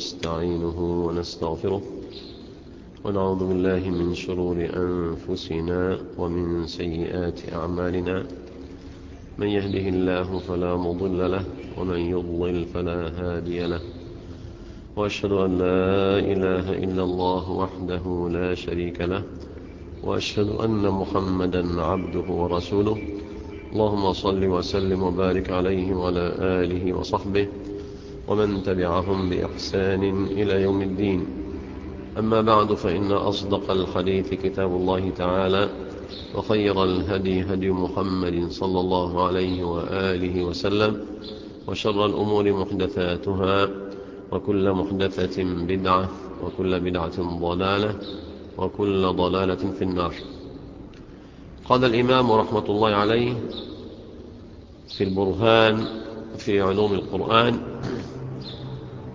ونستعينه ونستغفره ونعوذ بالله من شرور أنفسنا ومن سيئات أعمالنا. من يهده الله فلا مضل له ومن يضلل فلا هادي له. وأشهد أن لا إله إلا الله وحده لا شريك له وأشهد أن محمدا عبده ورسوله. اللهم صل وسلم وبارك عليه وعلى آله وصحبه. ومن تبعهم بإحسان إلى يوم الدين. أما بعد فإن أصدق الحديث كتاب الله تعالى وخير الهدي هدي محمد صلى الله عليه وآله وسلم وشر الأمور محدثاتها وكل محدثة بدعة وكل بدعة ضلالة وكل ضلالة في النار. قال الإمام رحمة الله عليه في البرهان في علوم القرآن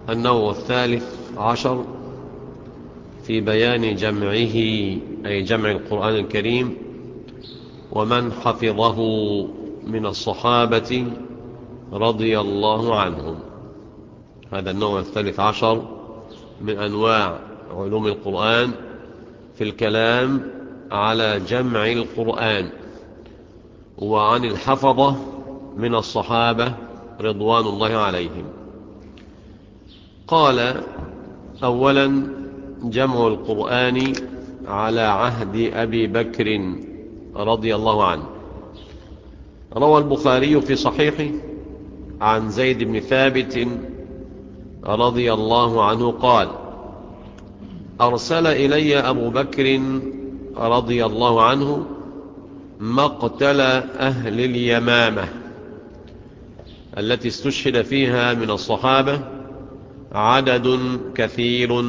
النوع الثالث عشر في بيان جمعه أي جمع القرآن الكريم ومن حفظه من الصحابة رضي الله عنهم. هذا النوع الثالث عشر من أنواع علوم القرآن في الكلام على جمع القرآن وعن الحفظة من الصحابة رضوان الله عليهم. قال أولا جمع القرآن على عهد أبي بكر رضي الله عنه. روى البخاري في صحيحه عن زيد بن ثابت رضي الله عنه قال أرسل إلي أبو بكر رضي الله عنه مقتل أهل اليمامة التي استشهد فيها من الصحابة عدد كثير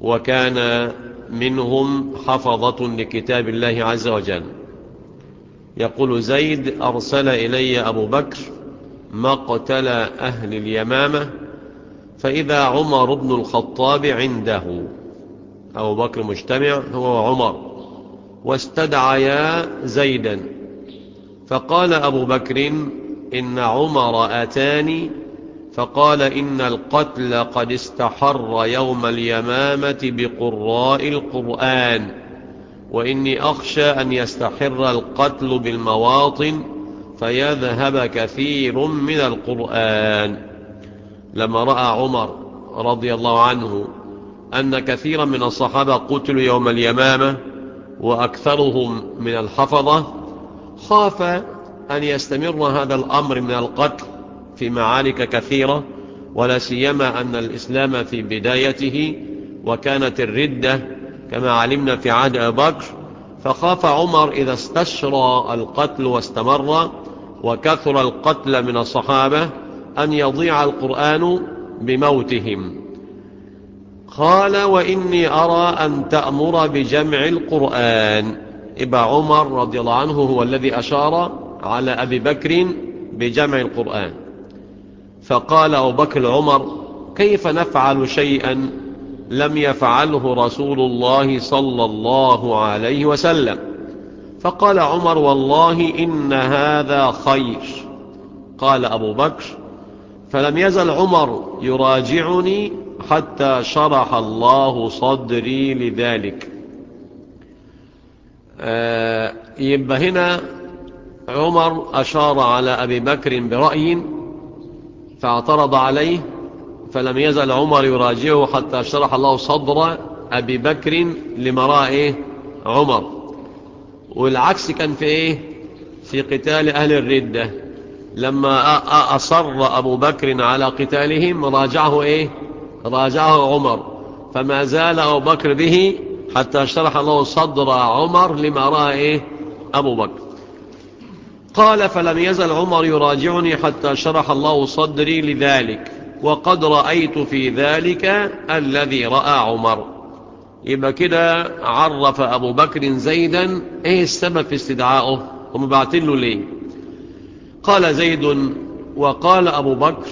وكان منهم حفظة لكتاب الله عز وجل. يقول زيد أرسل إلي أبو بكر مقتل أهل اليمامة فإذا عمر بن الخطاب عنده. أبو بكر مجتمع هو وعمر. واستدعيا زيدا فقال أبو بكر إن عمر أتاني فقال إن القتل قد استحر يوم اليمامة بقراء القرآن وإني أخشى أن يستحر القتل بالمواطن فيذهب كثير من القرآن. لما رأى عمر رضي الله عنه أن كثيرا من الصحابة قتلوا يوم اليمامة وأكثرهم من الحفظة خاف أن يستمر هذا الأمر من القتل. في معارك كثيرة ولا سيما أن الإسلام في بدايته وكانت الردة كما علمنا في عهد أبي بكر فخاف عمر إذا استشرى القتل واستمر وكثر القتل من الصحابة أن يضيع القرآن بموتهم. قال وإني أرى أن تأمر بجمع القرآن. إبا عمر رضي الله عنه هو الذي أشار على أبي بكر بجمع القرآن. فقال أبو بكر عمر كيف نفعل شيئا؟ لم يفعله رسول الله صلى الله عليه وسلم. فقال عمر والله إن هذا خير. قال أبو بكر فلم يزل عمر يراجعني حتى شرح الله صدري لذلك. آه يبقى هنا عمر أشار على أبي بكر برأي فاعترض عليه فلم يزل عمر يراجعه حتى شرح الله صدر أبي بكر لمرائه عمر. والعكس كان في إيه؟ في قتال أهل الردة. لما أصر أبو بكر على قتالهم راجعه إيه؟ راجعه عمر. فما زال أبو بكر به حتى شرح الله صدر عمر لما رأى إيه؟ أبو بكر. قال فلم يزل عمر يراجعني حتى شرح الله صدري لذلك وقد رأيت في ذلك الذي رأى عمر. يبقى كده عرف أبو بكر زيدا إيه السبب في استدعائه؟ هم بعتين له ليه؟ قال زيد وقال أبو بكر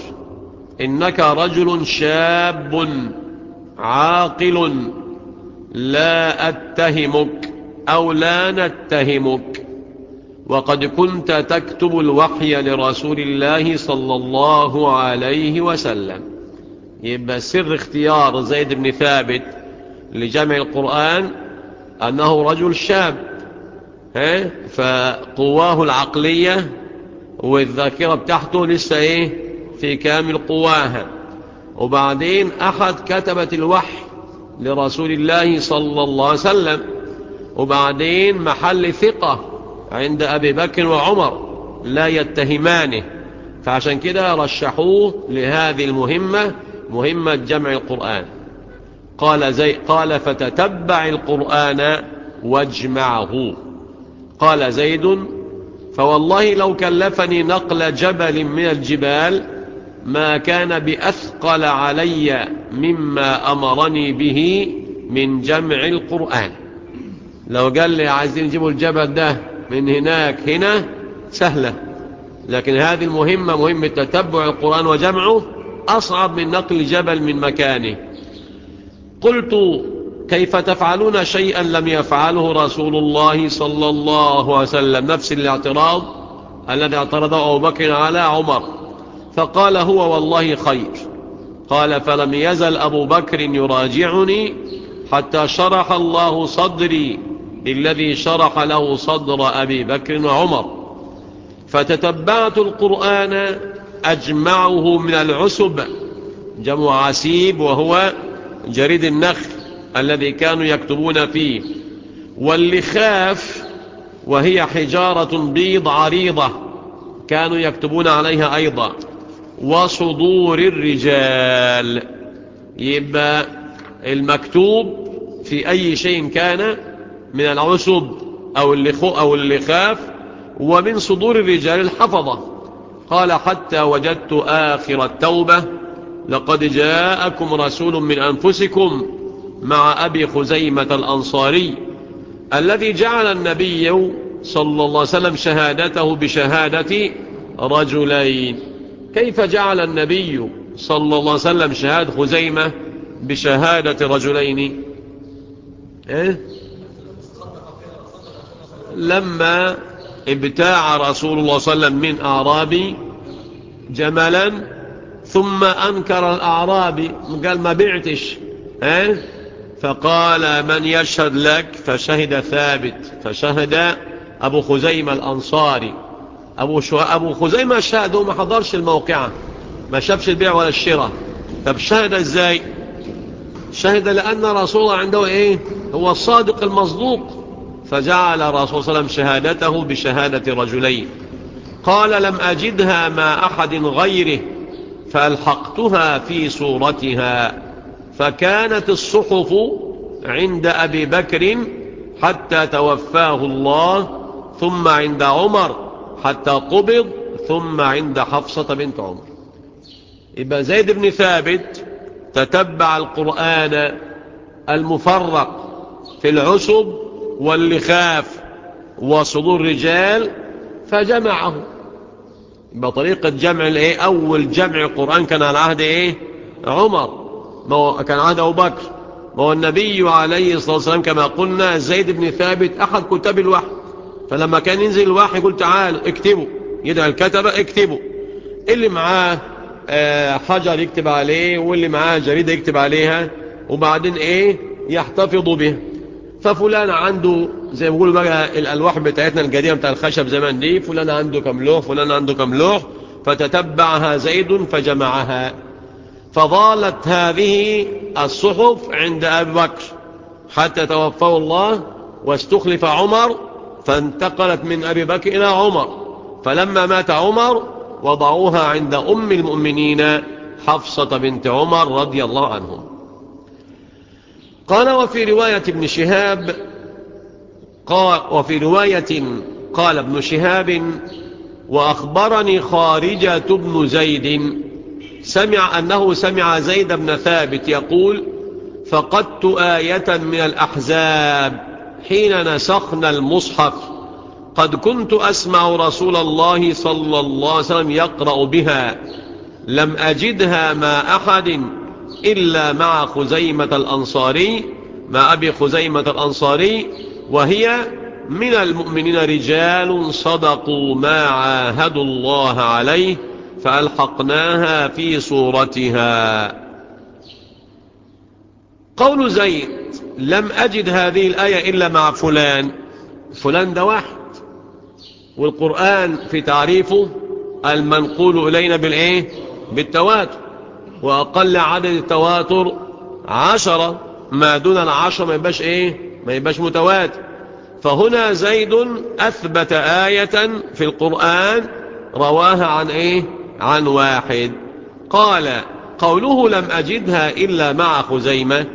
إنك رجل شاب عاقل لا أتهمك أو لا نتهمك. وقد كنت تكتب الوحي لرسول الله صلى الله عليه وسلم. يبقى سر اختيار زيد بن ثابت لجمع القرآن أنه رجل شاب ها؟ فقواه العقلية والذاكرة بتاعته لسه إيه؟ في كامل قواها. وبعدين أحد كتبة الوحي لرسول الله صلى الله عليه وسلم. وبعدين محل ثقة عند أبي بكر وعمر لا يتهمانه. فعشان كده رشحوه لهذه المهمة مهمة جمع القرآن. قال, زي قال فتتبع القرآن واجمعه. قال زيد فوالله لو كلفني نقل جبل من الجبال ما كان بأثقل علي مما أمرني به من جمع القرآن. لو قال لي عايزين نجيبوا الجبل ده من هناك هنا سهلة. لكن هذه المهمة مهمة تتبع القرآن وجمعه أصعب من نقل جبل من مكانه. قلت كيف تفعلون شيئا لم يفعله رسول الله صلى الله عليه وسلم؟ نفس الاعتراض الذي اعترضه أبو بكر على عمر. فقال هو والله خير. قال فلم يزل أبو بكر يراجعني حتى شرح الله صدري الذي شرح له صدر أبي بكر وعمر. فتتبعت القرآن أجمعه من العسب جمع عسيب وهو جريد النخل الذي كانوا يكتبون فيه. واللخاف وهي حجارة بيض عريضة كانوا يكتبون عليها أيضا. وصدور الرجال. يبقى المكتوب في أي شيء كان من العسب أو اللخو أو اللخاف ومن صدور الرجال الحفظة. قال حتى وجدت آخر التوبة. لقد جاءكم رسول من أنفسكم مع أبي خزيمة الأنصاري الذي جعل النبي صلى الله عليه وسلم شهادته بشهادة رجلين. كيف جعل النبي صلى الله عليه وسلم شهادة خزيمة بشهادة رجلين؟ إيه؟ لما ابتاع رسول الله صلى الله عليه وسلم من أعرابي جملا ثم أنكر الأعرابي قال ما بعتش آه؟ فقال من يشهد لك؟ فشهد ثابت فشهد أبو خزيمة الأنصاري. أبو, شو... أبو خزيمة شهد وما حضرش الموقعة ما شافش البيع ولا الشراء. طب شهد إزاي؟ شهد لأن رسول الله عنده إيه؟ هو الصادق المصدوق. فجعل رسول صلى الله عليه وسلم شهادته بشهادة رجلين. قال لم أجدها مع أحد غيره فألحقتها في صورتها. فكانت الصحف عند أبي بكر حتى توفاه الله ثم عند عمر حتى قبض ثم عند حفصة بنت عمر. يبقى زيد بن ثابت تتبع القرآن المفرق في العسب واللخاف وصدور رجال فجمعه. بطريقة جمع الايه؟ أول جمع القرآن كان على عهد إيه؟ عمر. كان عهد أبو بكر. ما هو النبي عليه الصلاة والسلام كما قلنا زيد بن ثابت احد كتاب الوحي. فلما كان ينزل الوحي يقول تعالوا اكتبوا. يدعى الكتبة اكتبوا. اللي معاه حجر يكتب عليه واللي معاه جريدة يكتب عليها وبعدين إيه؟ يحتفظوا بها. ففلان عنده زي ما بيقولوا بقى الألواح بتاعتنا القديمة بتاع الخشب زمان دي فلان عنده كم لوح فلان عنده كم لوح فتتبعها زيد فجمعها. فضالت هذه الصحف عند أبي بكر حتى توفاه الله واستخلف عمر فانتقلت من أبي بكر إلى عمر. فلما مات عمر وضعوها عند أم المؤمنين حفصة بنت عمر رضي الله عنهم. قال وفي رواية ابن شهاب قال وفي رواية قال ابن شهاب وأخبرني خارجة بن زيد سمع أنه سمع زيد بن ثابت يقول فقدت آية من الأحزاب حين نسخنا المصحف قد كنت أسمع رسول الله صلى الله عليه وسلم يقرأ بها لم أجدها مع أحد إلا مع خزيمة الأنصاري مع أبي خزيمة الأنصاري وهي من المؤمنين رجال صدقوا ما عاهدوا الله عليه فألحقناها في صورتها. قول زيد لم أجد هذه الآية إلا مع فلان. فلان ده واحد. والقرآن في تعريفه المنقول إلينا بالإيه؟ بالتواتر. وأقل عدد التواتر عشرة. ما دون العشرة ما يبقاش إيه؟ ما يبقاش متواتر. فهنا زيد أثبت آية في القرآن رواها عن إيه؟ عن واحد. قال قوله لم أجدها إلا مع خزيمة.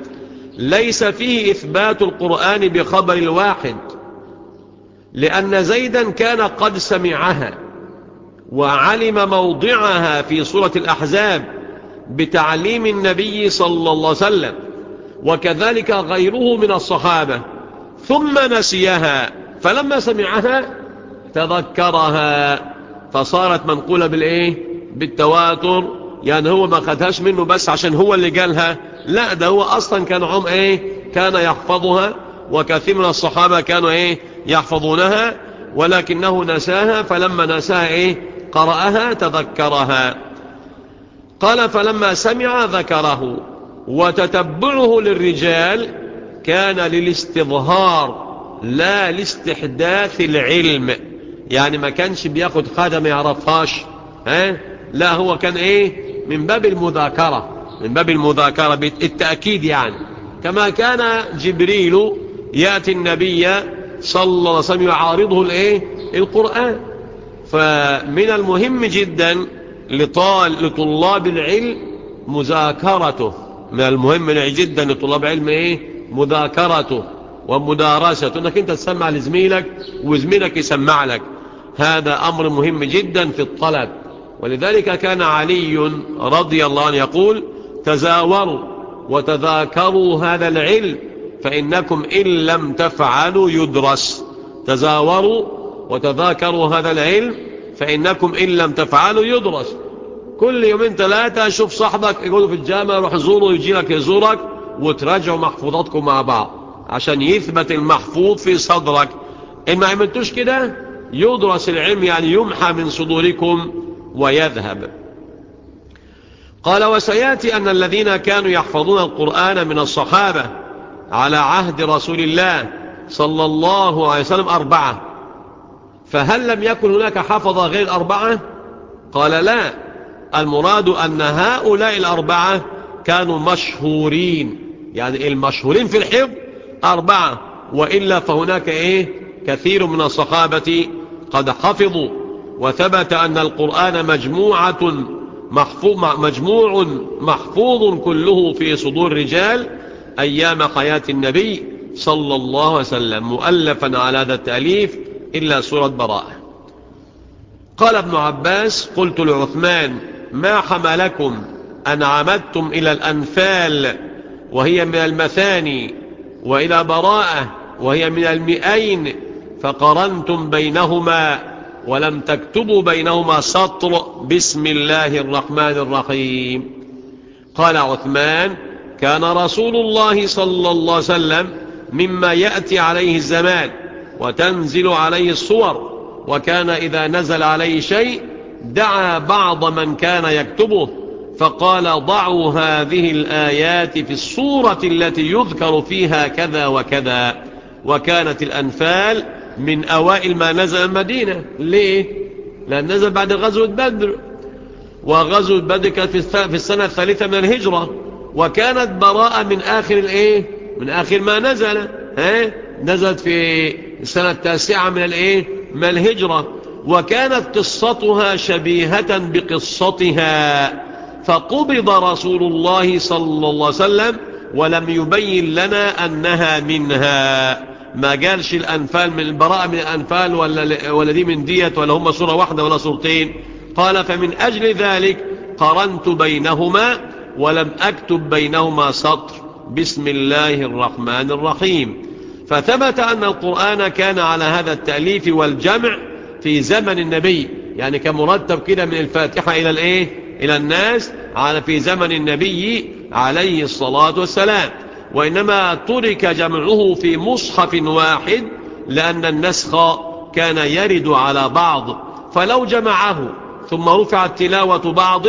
ليس فيه إثبات القرآن بخبر الواحد. لأن زيدا كان قد سمعها وعلم موضعها في سورة الأحزاب. بتعليم النبي صلى الله عليه وسلم وكذلك غيره من الصحابة. ثم نسيها فلما سمعها تذكرها. فصارت منقولة بالإيه؟ بالتواتر يعني هو ما خدهاش منه بس عشان هو اللي قالها. لا ده هو أصلا كان عم إيه؟ كان يحفظها وكثير من الصحابة كانوا إيه؟ يحفظونها ولكنه نساها. فلما نساها إيه؟ قرأها تذكرها. قال فلما سمع ذكره وتتبعه للرجال كان للاستظهار لا لاستحداث العلم. يعني ما كانش بياخد حاجة ما يعرفهاش ها؟ لا هو كان إيه؟ من باب المذاكرة من باب المذاكرة بالتأكيد يعني. كما كان جبريل يأتي النبي صلى الله عليه وسلم يعارضه الإيه؟ القرآن. فمن المهم جدا لطلاب العلم مذاكرته. من المهم جدا لطلاب علم إيه؟ مذاكرته ومدارسته. إنك أنت تسمع لزميلك وزميلك يسمع لك. هذا أمر مهم جدا في الطلب. ولذلك كان علي رضي الله عنه يقول تزاوروا وتذاكروا هذا العلم فإنكم إن لم تفعلوا يدرس. تزاوروا وتذاكروا هذا العلم فإنكم إن لم تفعلوا يدرس. كل يومين ثلاثة شوف صاحبك يقولوا في الجامعة روح زوره يجي لك يزورك وتراجعوا محفوظاتكم مع بعض عشان يثبت المحفوظ في صدرك. إن ما عملتوش كده يدرس العلم يعني يمحى من صدوركم ويذهب. قال وسيأتي أن الذين كانوا يحفظون القرآن من الصحابة على عهد رسول الله صلى الله عليه وسلم أربعة. فهل لم يكن هناك حفظ غير أربعة قال لا. المراد أن هؤلاء الأربعة كانوا مشهورين. يعني المشهورين في الحفظ أربعة وإلا فهناك إيه؟ كثير من الصحابة قد حفظوا. وثبت أن القرآن مجموعة محفوظ مجموع محفوظ كله في صدور رجال أيام حياة النبي صلى الله عليه وسلم مؤلفا على هذا التأليف إلا سورة براءة. قال ابن عباس قلت لعثمان ما حملكم أن عمدتم إلى الأنفال وهي من المثاني وإلى براءة وهي من المئين فقرنتم بينهما ولم تكتبوا بينهما سطر بسم الله الرحمن الرحيم. قال عثمان كان رسول الله صلى الله عليه وسلم مما يأتي عليه الزمان وتنزل عليه الصور وكان إذا نزل عليه شيء دعا بعض من كان يكتبه فقال ضعوا هذه الآيات في الصورة التي يذكر فيها كذا وكذا وكانت الأنفال من أوائل ما نزل المدينة ليه؟ لأن نزل بعد غزوة بدر وغزوة بدر كانت في السنة الثالثة من الهجرة وكانت براءة من آخر الإيه؟ من آخر ما نزل ها؟ نزلت في السنة التاسعة من الإيه؟ من الهجرة. وكانت قصتها شبيهة بقصتها. فقبض رسول الله صلى الله عليه وسلم ولم يبين لنا أنها منها. ما قالش الأنفال من البراءة من الأنفال ولا, ولا دي من ديت ولا هم صورة واحدة ولا صورتين قال فمن أجل ذلك قرنت بينهما ولم أكتب بينهما سطر. بسم الله الرحمن الرحيم. فثبت أن القرآن كان على هذا التأليف والجمع في زمن النبي يعني كمرتب كده من الفاتحة إلى الإيه؟ إلى الناس على في زمن النبي عليه الصلاة والسلام. وإنما ترك جمعه في مصحف واحد لأن النسخ كان يرد على بعض. فلو جمعه ثم رفعت تلاوة بعض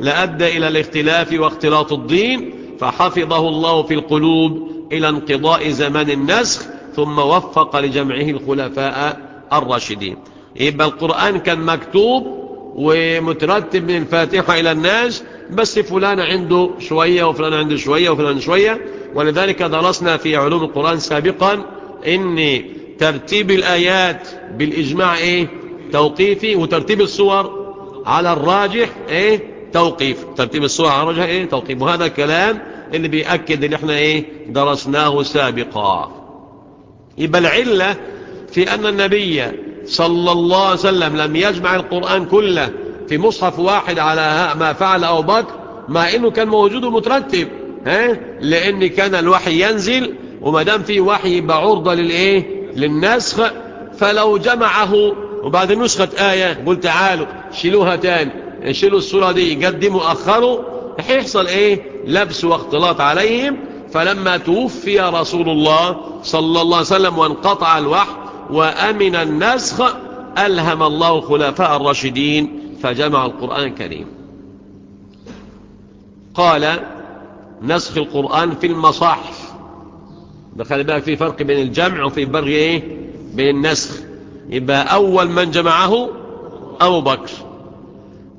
لأدى إلى الاختلاف واختلاط الدين فحفظه الله في القلوب إلى انقضاء زمان النسخ ثم وفق لجمعه الخلفاء الراشدين. يبقى القرآن كان مكتوب ومترتب من الفاتحة إلى الناس بس فلان عنده شوية وفلان عنده شوية وفلان شوية. ولذلك درسنا في علوم القرآن سابقا ان ترتيب الآيات بالإجماع إيه؟ توقيفي وترتيب الصور على الراجح إيه؟ توقيف. ترتيب الصور على الراجح إيه؟ توقيف. وهذا الكلام اللي بيأكد اللي إحنا إيه؟ درسناه سابقا. يبقى العلة في أن النبي صلى الله عليه وسلم لم يجمع القرآن كله في مصحف واحد على ما فعل أبو بكر مع أنه كان موجود ومترتب ها؟ لأن كان الوحي ينزل وما دام فيه وحي يبقى عرضة للإيه؟ للنسخ. فلو جمعه وبعد نسخة آية قل تعالوا شيلوها تاني شيلوا الصورة دي قدموا أخروا هيحصل إيه؟ لبس واختلاط عليهم. فلما توفي رسول الله صلى الله عليه وسلم وانقطع الوحي وأمن النسخ ألهم الله خلفاء الراشدين فجمع القرآن الكريم. قال نسخ القرآن في المصاحف. دخل بقى في فرق بين الجمع وفي فرق إيه؟ بين النسخ. يبقى أول من جمعه أبو بكر.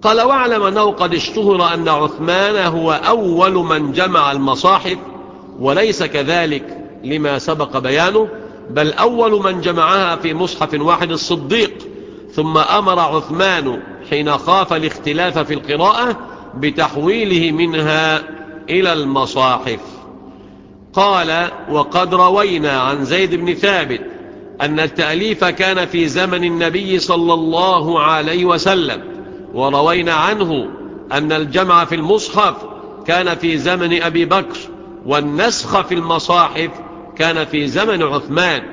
قال واعلم أنه قد اشتهر أن عثمان هو أول من جمع المصاحف وليس كذلك لما سبق بيانه بل أول من جمعها في مصحف واحد الصديق. ثم أمر عثمان حين خاف الاختلاف في القراءة بتحويله منها إلى المصاحف. قال وقد روينا عن زيد بن ثابت أن التأليف كان في زمن النبي صلى الله عليه وسلم وروينا عنه أن الجمع في المصحف كان في زمن أبي بكر والنسخ في المصاحف كان في زمن عثمان.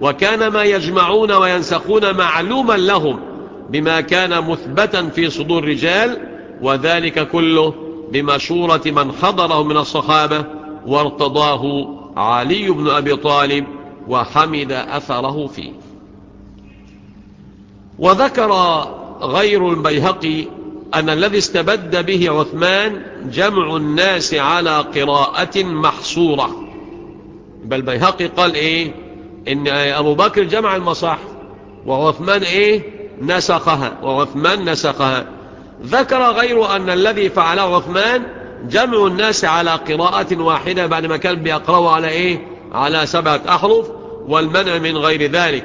وكان ما يجمعون وينسخون معلوما لهم بما كان مثبتا في صدور رجال وذلك كله بمشورة من حضره من الصحابة وارتضاه علي بن أبي طالب وحمد أثره فيه. وذكر غير البيهقي أن الذي استبد به عثمان جمع الناس على قراءة محصورة. بل بيهقي قال إيه؟ إن أبو بكر جمع المصاحف وعثمان إيه؟ نسخها وعثمان نسخها. ذكر غير أن الذي فعله عثمان جمع الناس على قراءة واحدة بعد ما كان بيقرأوا على إيه؟ على سبعة أحرف والمنع من غير ذلك.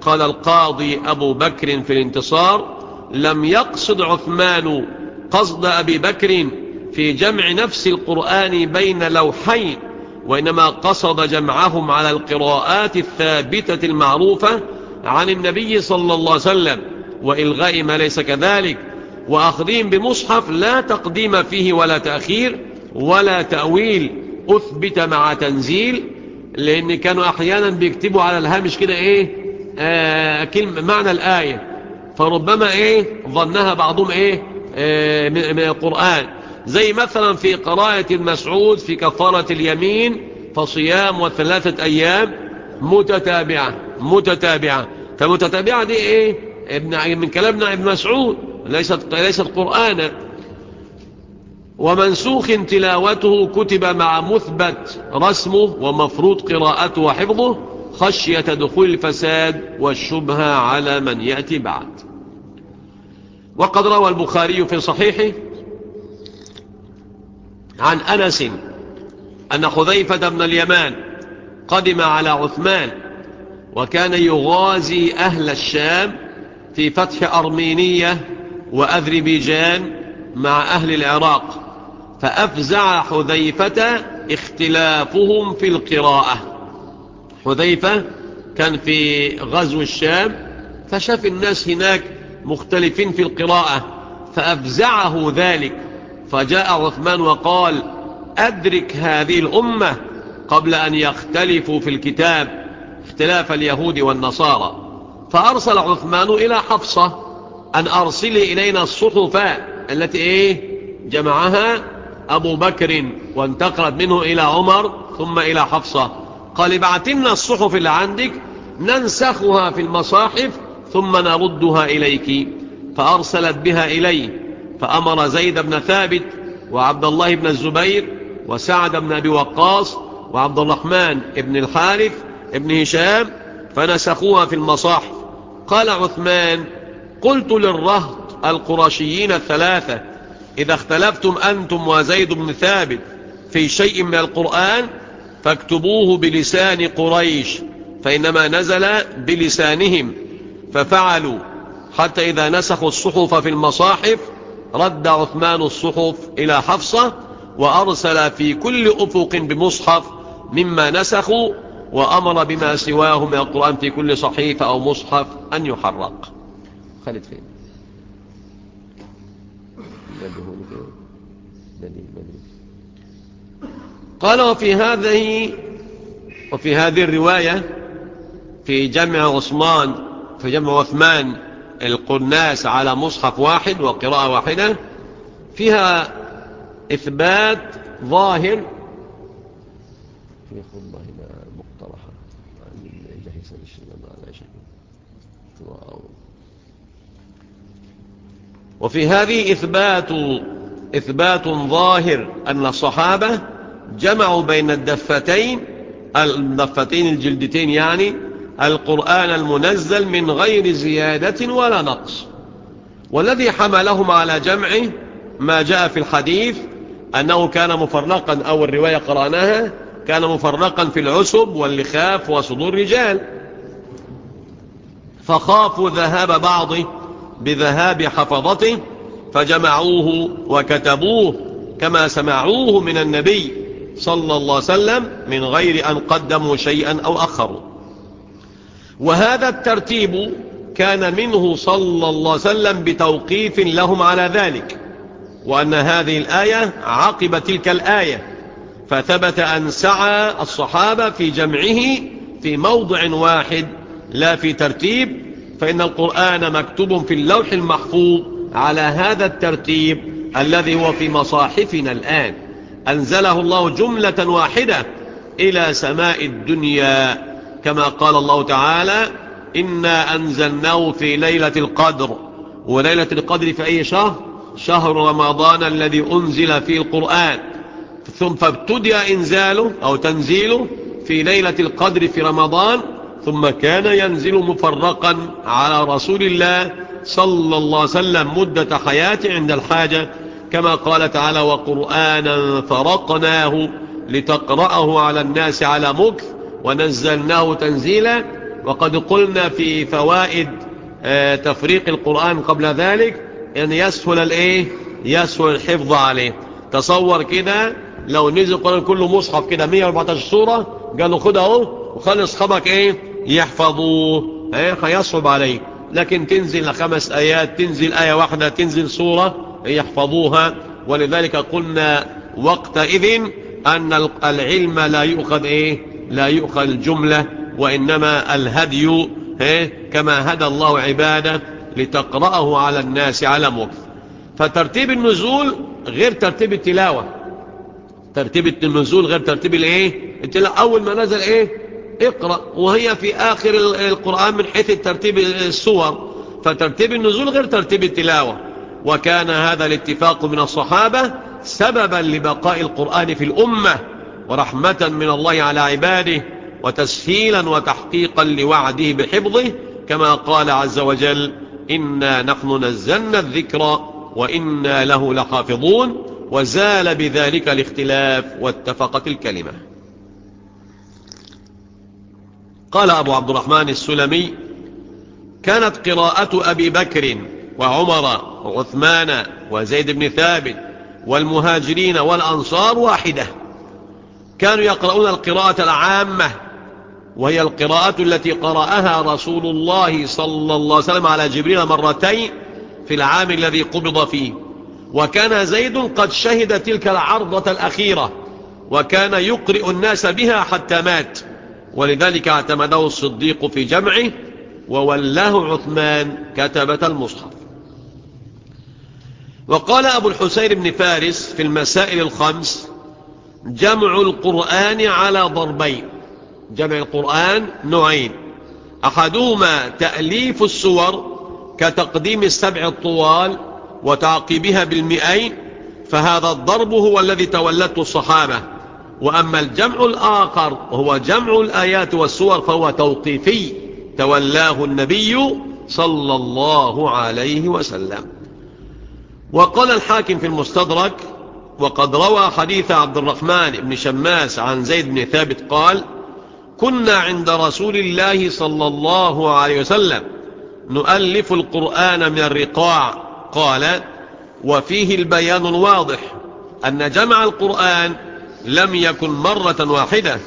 قال القاضي أبو بكر في الانتصار لم يقصد عثمان قصد أبي بكر في جمع نفس القرآن بين لوحين وإنما قصد جمعهم على القراءات الثابتة المعروفة عن النبي صلى الله عليه وسلم. وإلغاء ما ليس كذلك. وأخذهم بمصحف لا تقديم فيه ولا تأخير ولا تأويل أثبت مع تنزيل لأن كانوا أحيانا بيكتبوا على الهامش كده إيه؟ آه معنى الآية. فربما إيه ظنها بعضهم إيه آه من القرآن. زي مثلا في قراءة المسعود في كفارة اليمين فصيام وثلاثة أيام متتابعة متتابعة. فمتتابعة دي إيه ابن من كلامنا ابن مسعود ليست, ليست قرآنا ومنسوخ تلاوته كتب مع مثبت رسمه ومفروض قراءته وحفظه. خشية دخول الفساد والشبهة على من يأتي بعد. وقد روى البخاري في صحيحه عن أنس أن خذيفة بن اليمان قدم على عثمان وكان يغازي أهل الشام في فتح أرمينية وأذربيجان مع أهل العراق فأفزع حذيفة اختلافهم في القراءة. حذيفة كان في غزو الشام فشاف الناس هناك مختلفين في القراءة فأفزعه ذلك. فجاء عثمان وقال أدرك هذه الأمة قبل أن يختلفوا في الكتاب اختلاف اليهود والنصارى. فأرسل عثمان إلى حفصة أن أرسلي إلينا الصحف التي إيه؟ جمعها أبو بكر وانتقلت منه إلى عمر ثم إلى حفصة. قال ابعتنا الصحف اللي عندك ننسخها في المصاحف ثم نردها إليك. فأرسلت بها إليه فأمر زيد بن ثابت وعبد الله بن الزبير وسعد بن أبي وقاص وعبد الرحمن بن الحارث بن هشام فنسخوها في المصاحف. قال عثمان قلت للرهط القرشيين الثلاثة إذا اختلفتم أنتم وزيد بن ثابت في شيء من القرآن فاكتبوه بلسان قريش فإنما نزل بلسانهم ففعلوا. حتى إذا نسخوا الصحف في المصاحف رد عثمان الصحف إلى حفصة وأرسل في كل أفق بمصحف مما نسخوا وأمر بما سواه من القرآن في كل صحيفة أو مصحف أن يحرق. خالد فين؟ قال وفي هذه وفي هذه الرواية في جمع عثمان في جمع عثمان القناس على مصحف واحد وقراءة واحدة فيها إثبات ظاهر. في خطبة هنا مقترحة. عن جهيز الشمال على شيء. وفي هذه إثبات إثبات ظاهر أن الصحابة جمعوا بين الدفتين الدفتين الجلدتين يعني القرآن المنزل من غير زيادة ولا نقص. والذي حملهم على جمعه ما جاء في الحديث أنه كان مفرقا أو الرواية قرأناها كان مفرقا في العسب واللخاف وصدور رجال فخافوا ذهاب بعضه بذهاب حفظته فجمعوه وكتبوه كما سمعوه من النبي. صلى الله عليه وسلم من غير أن قدموا شيئا أو أخروا. وهذا الترتيب كان منه صلى الله عليه وسلم بتوقيف لهم على ذلك وأن هذه الآية عقب تلك الآية فثبت أن سعى الصحابة في جمعه في موضع واحد لا في ترتيب فإن القرآن مكتوب في اللوح المحفوظ على هذا الترتيب الذي هو في مصاحفنا الآن. أنزله الله جملة واحدة إلى سماء الدنيا كما قال الله تعالى إنا أنزلناه في ليلة القدر. وليلة القدر في أي شهر؟ شهر رمضان الذي أنزل فيه القرآن. ثم فابتدأ إنزاله أو تنزيله في ليلة القدر في رمضان ثم كان ينزل مفرقا على رسول الله صلى الله عليه وسلم مدة حياته عند الحاجة. كما قال تعالى وقرآنا فرقناه لتقرأه على الناس على مكث ونزلناه تنزيلا وقد قلنا في فوائد تفريق القرآن قبل ذلك أن يسهل الإيه؟ يسهل الحفظ عليه. تصور كده لو نزل القرآن كله مصحف كده 114 سورة قالوا خد أهو وخلي اصحابك إيه؟ يحفظوه. إيه؟ هيصعب عليه. لكن تنزل خمس آيات تنزل آية واحدة تنزل سورة يحفظوها. ولذلك قلنا وقتئذ أن العلم لا يؤخذ إيه؟ لا يؤخذ الجملة وإنما الهدي إيه؟ كما هدى الله عباده لتقرأه على الناس على مكث فترتيب النزول غير ترتيب التلاوة. ترتيب النزول غير ترتيب الإيه؟ التلاوة. أول ما نزل إيه؟ اقرأ. وهي في آخر القرآن من حيث ترتيب السور. فترتيب النزول غير ترتيب التلاوة. وكان هذا الاتفاق من الصحابة سببا لبقاء القرآن في الأمة ورحمة من الله على عباده وتسهيلا وتحقيقا لوعده بحفظه كما قال عز وجل إنا نحن نزلنا الذكر وإنا له لحافظون وزال بذلك الاختلاف واتفقت الكلمة. قال أبو عبد الرحمن السلمي كانت قراءة أبي بكر وعمر وعثمان وزيد بن ثابت والمهاجرين والأنصار واحدة. كانوا يقرؤون القراءة العامة وهي القراءة التي قرأها رسول الله صلى الله عليه وسلم على جبريل مرتين في العام الذي قبض فيه. وكان زيد قد شهد تلك العرضة الأخيرة وكان يقرئ الناس بها حتى مات. ولذلك اعتمده الصديق في جمعه وولاه عثمان كتبة المصحف. وقال أبو الحسين بن فارس في المسائل الخمس جمع القرآن على ضربين. جمع القرآن نوعين. أحدهما تأليف السور كتقديم السبع الطوال وتعقيبها بالمئين فهذا الضرب هو الذي تولته الصحابة. وأما الجمع الآخر وهو جمع الآيات والسور فهو توقيفي تولاه النبي صلى الله عليه وسلم. وقال الحاكم في المستدرك وقد روى حديث عبد الرحمن بن شماس عن زيد بن ثابت قال كنا عند رسول الله صلى الله عليه وسلم نؤلف القرآن من الرقاع. قال وفيه البيان الواضح أن جمع القرآن لم يكن مرة واحدة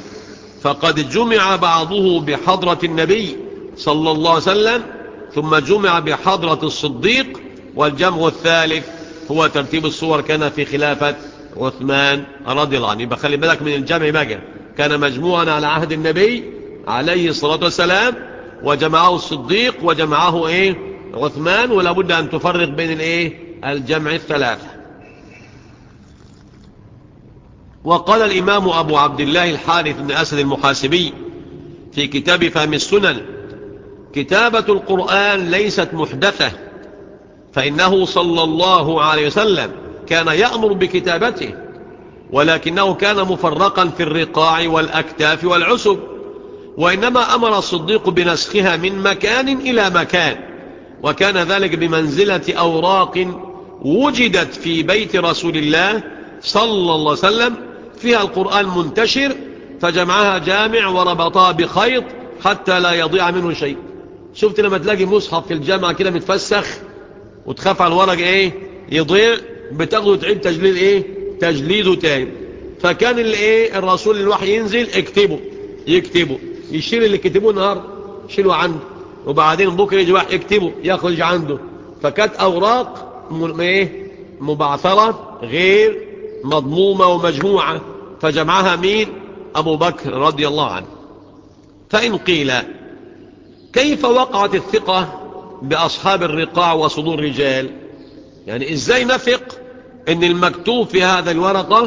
فقد جمع بعضه بحضرة النبي صلى الله عليه وسلم ثم جمع بحضرة الصديق والجمع الثالث هو ترتيب الصور كان في خلافة عثمان رضي الله عنه. يبقى خلي بالك من الجمع بقى. كان مجموعا على عهد النبي عليه الصلاة والسلام وجمعه الصديق وجمعه إيه؟ عثمان ولا بد أن تفرق بين الإيه؟ الجمع الثلاثة. وقال الإمام أبو عبد الله الحارث بن أسد المحاسبي في كتاب فهم السنن كتابة القرآن ليست محدثة. فإنه صلى الله عليه وسلم كان يأمر بكتابته ولكنه كان مفرقا في الرقاع والأكتاف والعسب وإنما أمر الصديق بنسخها من مكان إلى مكان وكان ذلك بمنزلة أوراق وجدت في بيت رسول الله صلى الله عليه وسلم فيها القرآن منتشر فجمعها جامع وربطها بخيط حتى لا يضيع منه شيء. شفت لما تلاقي مصحف في الجامعة كده متفسخ؟ وتخاف على الورق إيه؟ يضيع بتاخده تعيد تجليد إيه؟ تجليده تاني. فكان الايه الرسول الوحي ينزل اكتبه يكتبه. يشيل اللي كتبوه النهارده يشيله عنده. وبعدين بكرة يجي واحد يكتبه يخرج عنده. فكانت أوراق إيه؟ مبعثره غير مضمومة ومجموعة. فجمعها مين؟ أبو بكر رضي الله عنه. فإن قيل كيف وقعت الثقة؟ بأصحاب الرقاع وصدور الرجال. يعني إزاي نثق إن المكتوب في هذا الورقه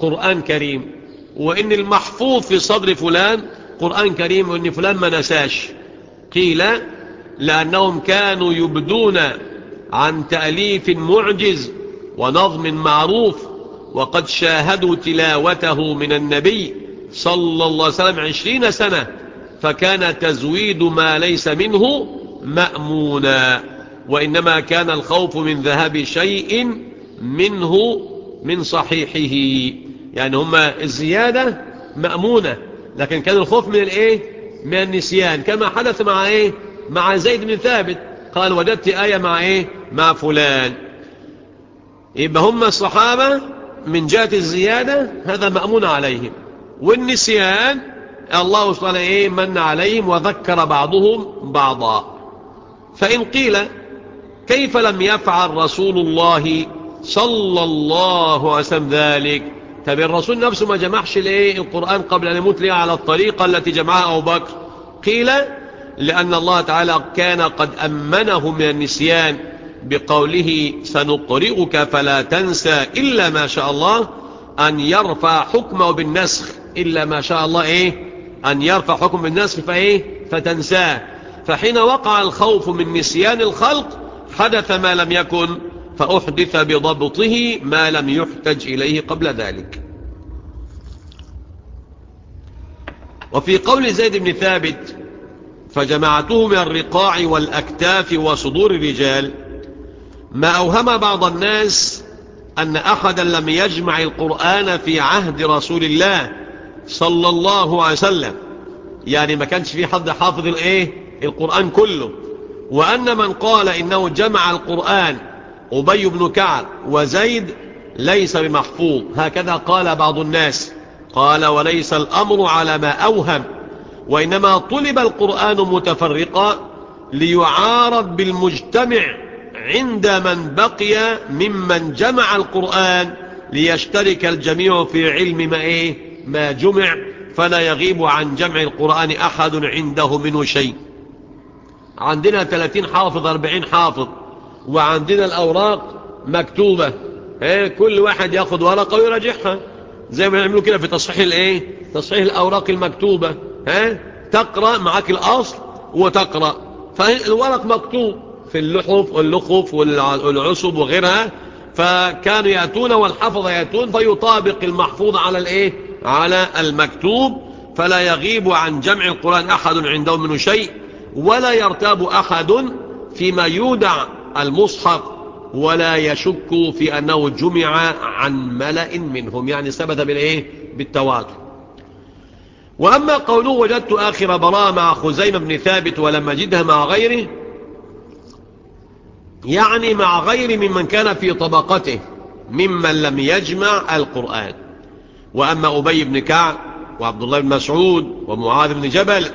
قرآن كريم؟ وإن المحفوظ في صدر فلان قرآن كريم وإن فلان ما نساش. قيل لأنهم كانوا يبدون عن تأليف معجز ونظم معروف وقد شاهدوا تلاوته من النبي صلى الله عليه وسلم عشرين سنة فكان تزويد ما ليس منه مأمونا وإنما كان الخوف من ذهاب شيء منه من صحيحه. يعني هما الزيادة مأمونة لكن كان الخوف من الإيه؟ من النسيان. كما حدث مع إيه؟ مع زيد بن ثابت. قال وجدت آية مع إيه؟ مع فلان. يبقى هم الصحابة من جهة الزيادة هذا مأمون عليهم. والنسيان الله سبحانه إيه؟ من عليهم وذكر بعضهم بعضا. فإن قيل كيف لم يفعل رسول الله صلى الله عليه وسلم ذلك؟ طب الرسول نفسه ما جمعش الايه القرآن قبل أن يموت ليه على الطريقة التي جمعها أبو بكر؟ قيل لأن الله تعالى كان قد أمنه من النسيان بقوله سنقرئك فلا تنسى إلا ما شاء الله أن يرفع حكمه بالنسخ إلا ما شاء الله إيه؟ أن يرفع حكم بالنسخ فإيه؟ فتنساه. فحين وقع الخوف من نسيان الخلق حدث ما لم يكن فأحدث بضبطه ما لم يحتج إليه قبل ذلك. وفي قول زيد بن ثابت فجمعته من الرقاع والأكتاف وصدور الرجال ما أوهم بعض الناس أن أحدا لم يجمع القرآن في عهد رسول الله صلى الله عليه وسلم. يعني ما كانش في حد حافظ الإيه؟ القرآن كله وأن من قال إنه جمع القرآن أبي بن كعب وزيد ليس بمحفوظ. هكذا قال بعض الناس. قال وليس الأمر على ما أوهم وإنما طلب القرآن متفرقا ليعارض بالمجتمع عند من بقي ممن جمع القرآن ليشترك الجميع في علم ما, إيه؟ ما جمع فلا يغيب عن جمع القرآن أحد عنده منه شيء. عندنا 30 حافظ 40 حافظ. وعندنا الأوراق مكتوبة. إيه كل واحد ياخد ورقة ويراجعها. زي ما يعملوا كده في تصحيح الإيه؟ تصحيح الأوراق المكتوبة. ها تقرأ معاك الأصل وتقرأ. فالورق مكتوب في اللحف واللخف والعصب وغيرها. فكانوا يأتون والحفظ يأتون فيطابق المحفوظ على الإيه؟ على المكتوب. فلا يغيب عن جمع القرآن أحد عنده منه شيء. ولا يرتاب أحد فيما يودع المصحف ولا يشك في أنه جمع عن ملأ منهم يعني ثبت بالإيه؟ بالتواتر وأما قوله وجدت آخر براء مع خزيمة بن ثابت ولم أجدها مع غيره يعني مع غير ممن كان في طبقته ممن لم يجمع القرآن. وأما أبي بن كعب وعبد الله بن مسعود ومعاذ بن جبل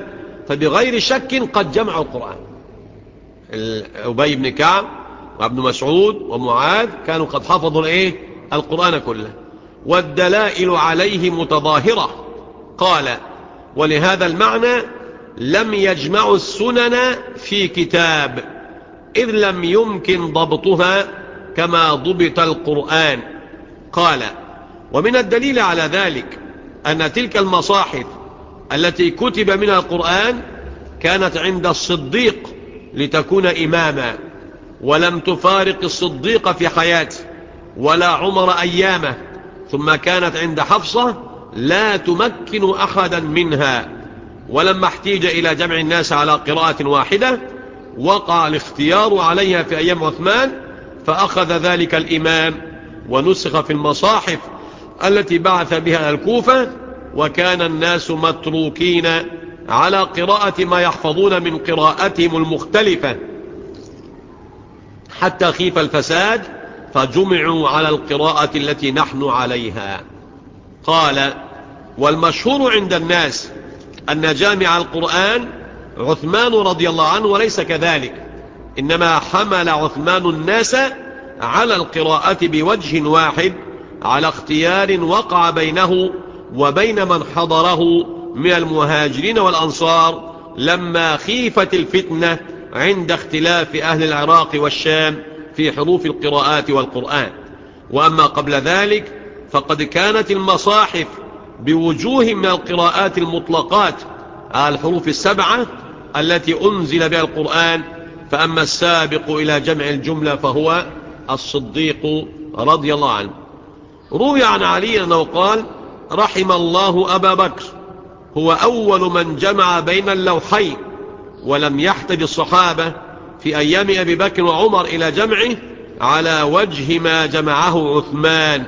فبغير شك قد جمعوا القرآن. أبي بن كعب وابن مسعود ومعاذ كانوا قد حفظوا الإيه؟ القرآن كله. والدلائل عليه متظاهرة. قال ولهذا المعنى لم يجمعوا السنن في كتاب إذ لم يمكن ضبطها كما ضبط القرآن. قال ومن الدليل على ذلك أن تلك المصاحف التي كتب منها القرآن كانت عند الصديق لتكون إماما ولم تفارق الصديق في حياته ولا عمر أيامه ثم كانت عند حفصة لا تمكن أحدا منها. ولما احتيج إلى جمع الناس على قراءة واحدة وقع الاختيار عليها في أيام عثمان فأخذ ذلك الإمام ونسخ في المصاحف التي بعث بها الكوفة وكان الناس متروكين على قراءة ما يحفظون من قراءتهم المختلفة. حتى خيف الفساد فجمعوا على القراءة التي نحن عليها. قال والمشهور عند الناس أن جامع القرآن عثمان رضي الله عنه وليس كذلك إنما حمل عثمان الناس على القراءة بوجه واحد على اختيار وقع بينه وبين من حضره من المهاجرين والأنصار لما خيفت الفتنة عند اختلاف أهل العراق والشام في حروف القراءات والقرآن. وأما قبل ذلك فقد كانت المصاحف بوجوه من القراءات المطلقات على الحروف السبعة التي أنزل بها القرآن. فأما السابق إلى جمع الجملة فهو الصديق رضي الله عنه. روي عن علي أنه قال رحم الله أبا بكر. هو أول من جمع بين اللوحين ولم يحتج الصحابة في أيام أبي بكر وعمر إلى جمعه على وجه ما جمعه عثمان.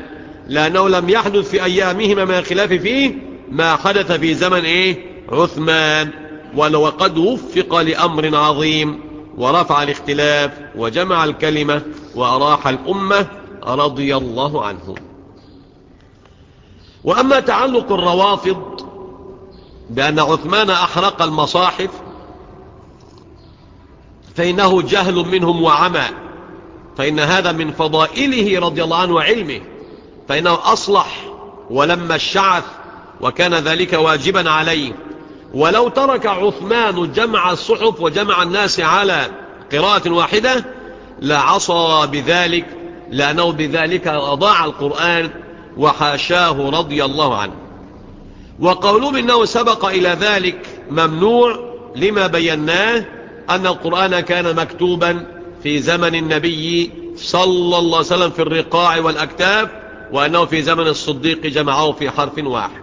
لأنه لم يحدث في أيامهما ما خلاف فيه ما حدث في زمن إيه؟ عثمان. ولو قد وفق لأمر عظيم ورفع الاختلاف وجمع الكلمة وأراح الأمة رضي الله عنه وأما تعلق الروافض بأن عثمان أحرق المصاحف فإنه جهل منهم وعمى. فإن هذا من فضائله رضي الله عنه وعلمه. فإنه أصلح ولما الشعث وكان ذلك واجبا عليه. ولو ترك عثمان جمع الصحف وجمع الناس على قراءة واحدة لعصى بذلك لأنه بذلك أضاع القرآن وحاشاه رضي الله عنه. وقولهم إنه سبق إلى ذلك ممنوع لما بيناه أن القرآن كان مكتوبا في زمن النبي صلى الله عليه وسلم في الرقاع والأكتاف وأنه في زمن الصديق جمعه في حرف واحد.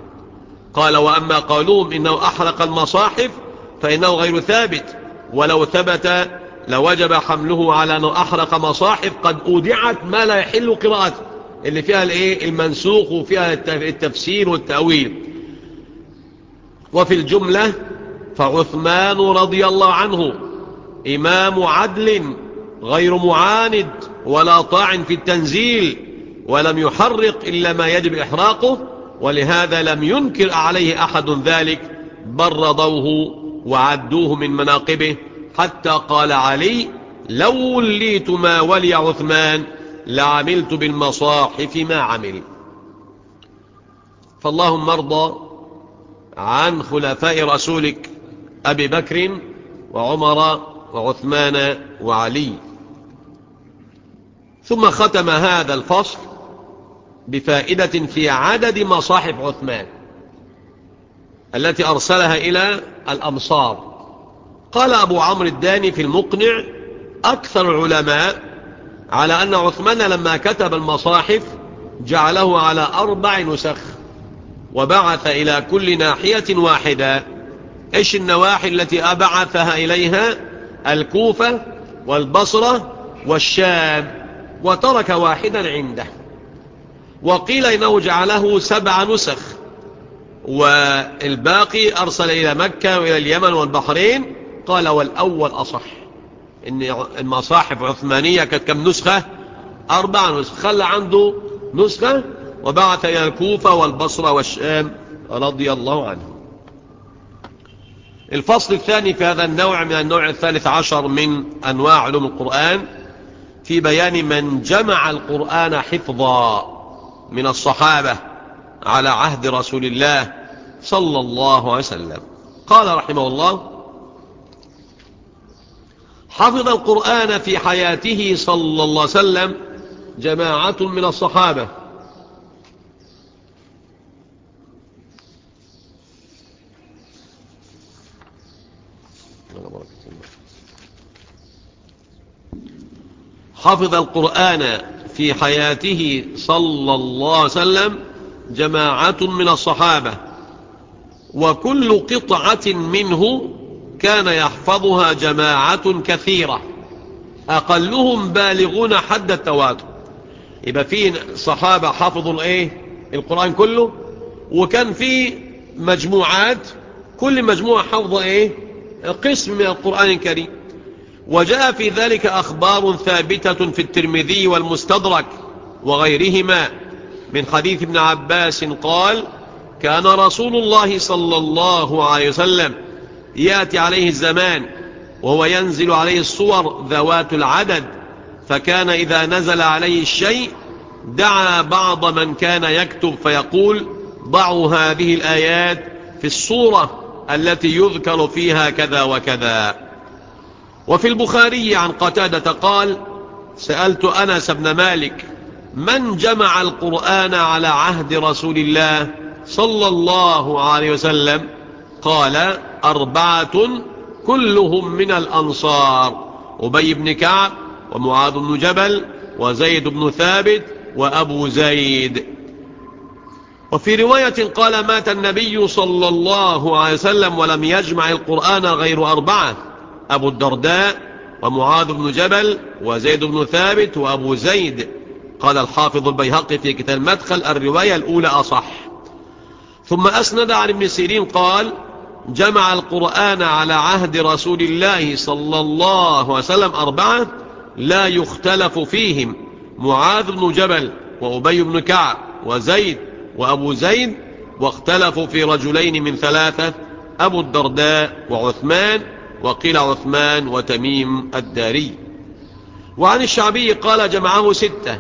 قال وأما قولهم إنه أحرق المصاحف فإنه غير ثابت. ولو ثبت لوجب حمله على أنه أحرق مصاحف قد أودعت ما لا يحل قراءته. اللي فيها الايه؟ المنسوخ وفيها التفسير والتأويل. وفي الجملة فعثمان رضي الله عنه إمام عدل غير معاند ولا طاعن في التنزيل ولم يحرق إلا ما يجب إحراقه ولهذا لم ينكر عليه أحد ذلك بل رضوه وعدوه من مناقبه حتى قال علي لو وليت ما ولي عثمان لعملت بالمصاحف ما عمل. فاللهم ارضى عن خلفاء رسولك أبي بكر وعمر وعثمان وعلي. ثم ختم هذا الفصل بفائدة في عدد مصاحف عثمان التي أرسلها إلى الأمصار. قال أبو عمرو الداني في المقنع أكثر العلماء على أن عثمان لما كتب المصاحف جعله على أربع نسخ وبعث إلى كل ناحية واحدة. إيش النواحي التي أبعثها إليها؟ الكوفة والبصرة والشام وترك واحدا عنده. وقيل إنه جعله سبع نسخ والباقي أرسل إلى مكة وإلى اليمن والبحرين. قال والأول أصح. إن المصاحف عثمانية كانت كم نسخة؟ أربع نسخ. خلى عنده نسخة وبعث إلى الكوفة والبصرة والشام رضي الله عنه. الفصل الثاني في هذا النوع من النوع الثالث عشر من أنواع علوم القرآن في بيان من جمع القرآن حفظا من الصحابة على عهد رسول الله صلى الله عليه وسلم. قال رحمه الله حفظ القرآن في حياته صلى الله عليه وسلم جماعة من الصحابة. حفظ القرآن في حياته صلى الله عليه وسلم جماعة من الصحابة. وكل قطعة منه كان يحفظها جماعة كثيرة. أقلهم بالغون حد التواتر. يبقى في صحابة حفظوا الايه القرآن كله. وكان في مجموعات كل مجموعة حفظ إيه؟ قسم من القرآن الكريم. وجاء في ذلك أخبار ثابتة في الترمذي والمستدرك وغيرهما. من حديث ابن عباس قال كان رسول الله صلى الله عليه وسلم يأتي عليه الزمان وهو ينزل عليه الصور ذوات العدد فكان إذا نزل عليه الشيء دعا بعض من كان يكتب فيقول ضعوا هذه الآيات في الصورة التي يذكر فيها كذا وكذا. وفي البخاري عن قتادة قال سألت أنس بن مالك من جمع القرآن على عهد رسول الله صلى الله عليه وسلم؟ قال أربعة كلهم من الأنصار أبي بن كعب ومعاذ بن جبل وزيد بن ثابت وأبو زيد. وفي رواية قال مات النبي صلى الله عليه وسلم ولم يجمع القرآن غير أربعة أبو الدرداء ومعاذ بن جبل وزيد بن ثابت وأبو زيد. قال الحافظ البيهقي في كتاب المدخل الرواية الأولى أصح. ثم أسند عن ابن سيرين قال جمع القرآن على عهد رسول الله صلى الله عليه وسلم أربعة لا يختلف فيهم معاذ بن جبل وأبي بن كعب وزيد وأبو زيد واختلفوا في رجلين من ثلاثة أبو الدرداء وعثمان وقيل عثمان وتميم الداري. وعن الشعبي قال جمعه ستة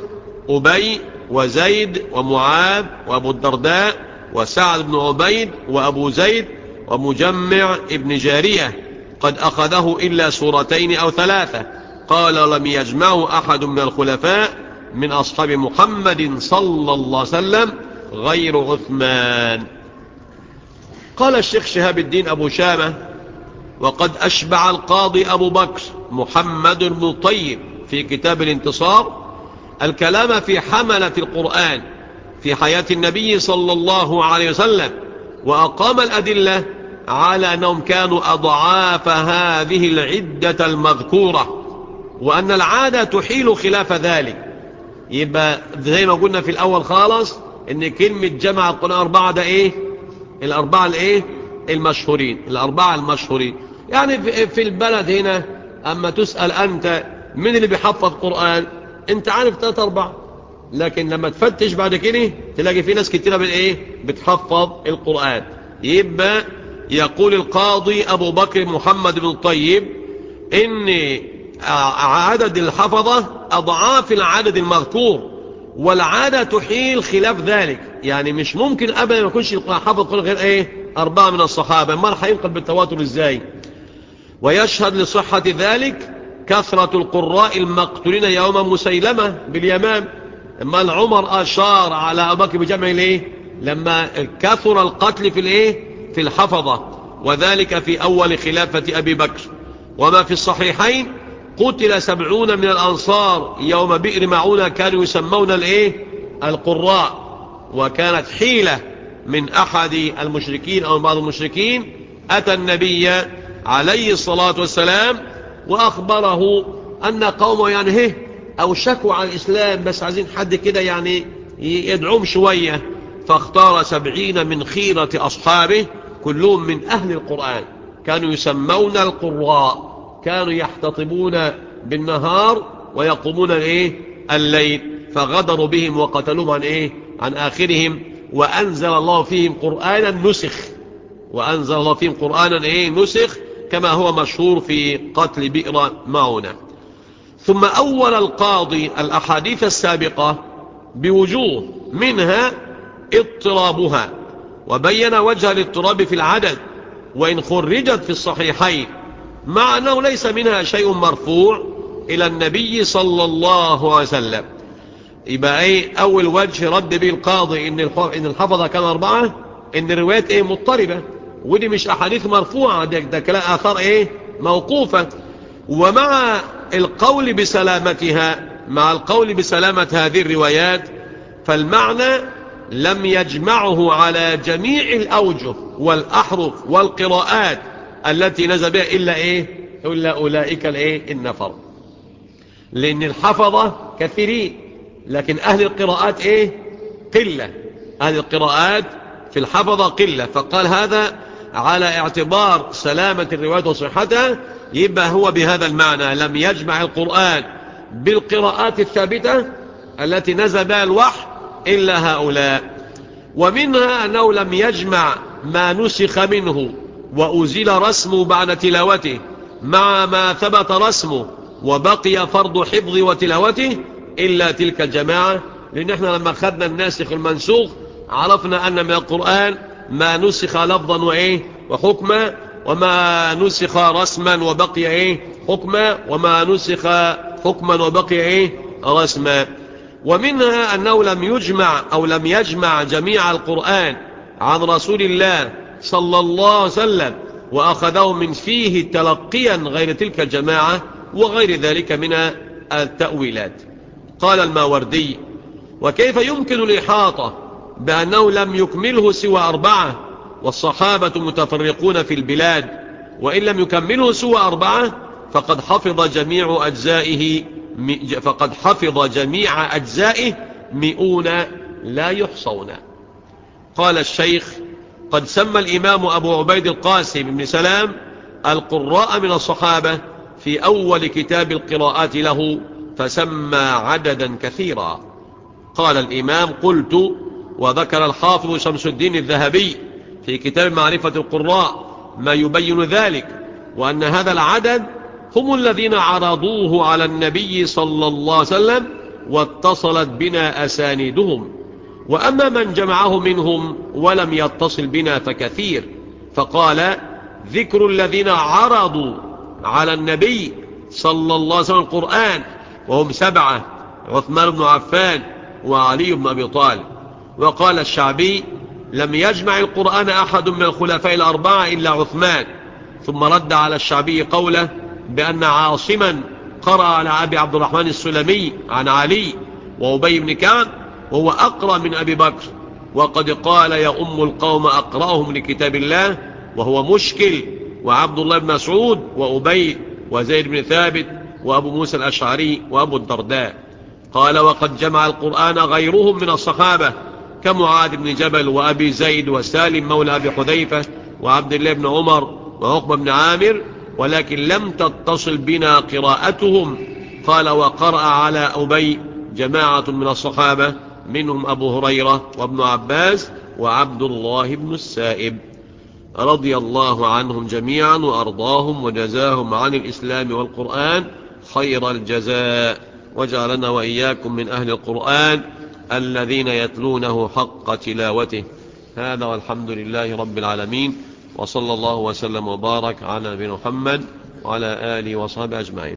أبي وزيد ومعاذ وأبو الدرداء وسعد بن عبيد وأبو زيد ومجمع ابن جارية قد أخذه إلا سورتين أو ثلاثة. قال لم يجمعه أحد من الخلفاء من أصحاب محمد صلى الله عليه وسلم غير عثمان. قال الشيخ شهاب الدين أبو شامة وقد أشبع القاضي أبو بكر محمد بن طيب في كتاب الانتصار الكلام في حملة القرآن في حياة النبي صلى الله عليه وسلم وأقام الأدلة على أنهم كانوا أضعاف هذه العدة المذكورة وأن العادة تحيل خلاف ذلك. يبقى زي ما قلنا في الأول خالص إن كلمة جمع القرآن أربعة ده إيه؟ الأربعة الإيه؟ المشهورين الأربعة المشهورين. يعني في البلد هنا أما تسأل أنت من اللي بيحفظ قرآن؟ أنت عارف ثلاثة أربعة لكن لما تفتش بعد كده تلاقي في ناس كتيرة بالايه بتحفظ القرآن. يبقى يقول القاضي أبو بكر محمد بن الطيب ان عدد الحفظة أضعاف العدد المذكور والعادة تحيل خلاف ذلك. يعني مش ممكن أبدا ما يكونش حفظ قرآن غير إيه؟ أربعة من الصحابة. ما هينقل بالتواتر إزاي؟ ويشهد لصحة ذلك كثرة القراء المقتولين يوم مسيلمة باليمام. اما العمر أشار على أبو بكر بجمع الايه لما كثر القتل في الإيه؟ في الحفظة وذلك في أول خلافة أبي بكر. وما في الصحيحين؟ قتل سبعون من الأنصار يوم بئر معونة كانوا يسمون الإيه؟ القراء. وكانت حيلة من أحد المشركين أو بعض المشركين أتى النبي عليه الصلاة والسلام وأخبره أن قومه يعني أو شكوا على الإسلام بس عايزين حد كده يعني يدعوهم شوية. فاختار سبعين من خيرة أصحابه كلهم من أهل القرآن. كانوا يسمون القراء كانوا يحتطبون بالنهار ويقومون الايه الليل. فغدروا بهم وقتلوهم عن إيه؟ عن آخرهم. وأنزل الله فيهم قرآنا نسخ. وأنزل الله فيهم قرآنا إيه؟ نسخ كما هو مشهور في قتل بئر معونة ثم أول القاضي الأحاديث السابقة بوجوه منها اضطرابها وبين وجه الاضطراب في العدد وإن خرجت في الصحيحين مع أنه ليس منها شيء مرفوع إلى النبي صلى الله عليه وسلم. يبقى إيه أول وجه رد به القاضي إن الحفظة كان أربعة؟ إن الروايات إيه مضطربة. ودي مش أحاديث مرفوعة ده, ده كلام آثار إيه؟ موقوفة. ومع القول بسلامتها مع القول بسلامة هذه الروايات فالمعنى لم يجمعه على جميع الأوجه والأحرف والقراءات التي نزل بها إلا إيه؟ إلا أولئك الإيه؟ النفر. لأن الحفظة كثيرين لكن أهل القراءات إيه؟ قلة. أهل القراءات في الحفظة قلة. فقال هذا على اعتبار سلامة الروايات وصحتها يبقى هو بهذا المعنى لم يجمع القرآن بالقراءات الثابتة التي نزل بها الوحي إلا هؤلاء. ومنها أنه لم يجمع ما نسخ منه وأزيل رسمه بعد تلاوته مع ما ثبت رسمه وبقي فرض حفظ وتلاوته إلا تلك الجماعة. لأن إحنا لما أخذنا الناسخ المنسوخ عرفنا أن من القرآن ما نسخ لفظا وإيه؟ وحكما وما نسخ رسما وبقي إيه؟ حكما وما نسخ حكما وبقي إيه؟ رسما ومنها أنه لم يجمع أو لم يجمع جميع القرآن عن رسول الله صلى الله عليه وسلم وأخذه من فيه تلقيا غير تلك الجماعة وغير ذلك من التأويلات. قال الماوردي وكيف يمكن الإحاطة بأنه لم يكمله سوى أربعة والصحابة متفرقون في البلاد وإن لم يكمله سوى أربعة فقد حفظ جميع أجزائه فقد حفظ جميع أجزائه مئون لا يحصون. قال الشيخ قد سمى الإمام أبو عبيد القاسم بن سلام القراء من الصحابة في أول كتاب القراءات له فسمى عددا كثيرا. قال الإمام قلت وذكر الحافظ شمس الدين الذهبي في كتاب معرفة القراء ما يبين ذلك وأن هذا العدد هم الذين عرضوه على النبي صلى الله عليه وسلم واتصلت بنا أسانيدهم. وأما من جمعه منهم ولم يتصل بنا فكثير فقال ذكر الذين عرضوا على النبي صلى الله عليه وسلم القرآن وهم سبعة عثمان بن عفان وعلي بن أبي طالب. وقال الشعبي لم يجمع القرآن أحد من الخلفاء الأربعة إلا عثمان. ثم رد على الشعبي قوله بأن عاصما قرأ على أبي عبد الرحمن السلمي عن علي وأبي بن كعب وهو أقرأ من أبي بكر. وقد قال يا أم القوم أقرأهم لكتاب الله وهو مشكل وعبد الله بن مسعود وأبي وزيد بن ثابت وأبو موسى الأشعري وأبو الدرداء. قال وقد جمع القرآن غيرهم من الصحابة كمعاذ بن جبل وأبي زيد وسالم مولى أبي حذيفة وعبد الله بن عمر وعقبة بن عامر ولكن لم تتصل بنا قراءتهم. قال وقرأ على أبي جماعة من الصحابة منهم أبو هريرة وابن عباس وعبد الله بن السائب رضي الله عنهم جميعا وأرضاهم وجزاهم عن الإسلام والقرآن خير الجزاء. وجعلنا وإياكم من أهل القرآن. الذين يتلونه حق تلاوته. هذا والحمد لله رب العالمين وصلى الله وسلم وبارك على نبينا محمد وعلى آله وصحبه أجمعين.